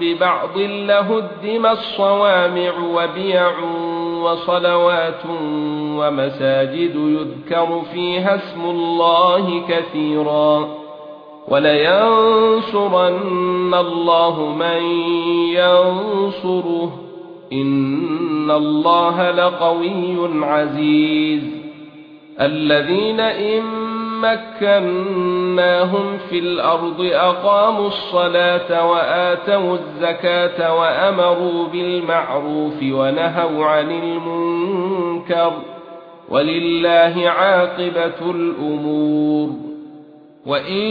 ببعض لهدم الصوامع وبيع وصلوات ومساجد يذكر فيها اسم الله كثيرا ولينصرن الله من ينصره إن الله لقوي عزيز الذين إن مكناهم في الأرض أقاموا الصلاة وآتوا الزكاة وأمروا بالمعروف ونهوا عن المنكر. ولله عاقبة الأمور. وإن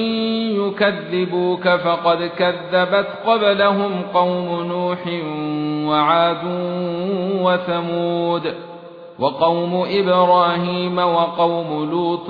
يكذبوك فقد كذبت قبلهم قوم نوح وعاد وثمود وقوم إبراهيم وقوم لوط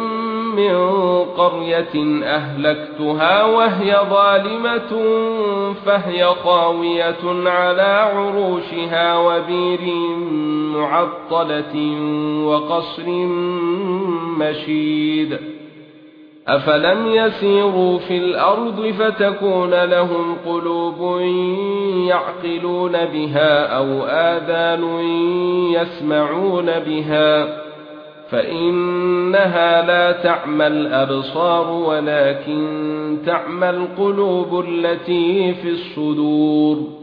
من قرية أهلكتها وهي ظالمة فهي خاوية على عروشها وبير معطلة وقصر مشيد. أفلم يسيروا في الأرض فتكون لهم قلوب يعقلون بها أو آذان يسمعون بها فإنها لا تعمى الابصار ولكن تعمى القلوب التي في الصدور.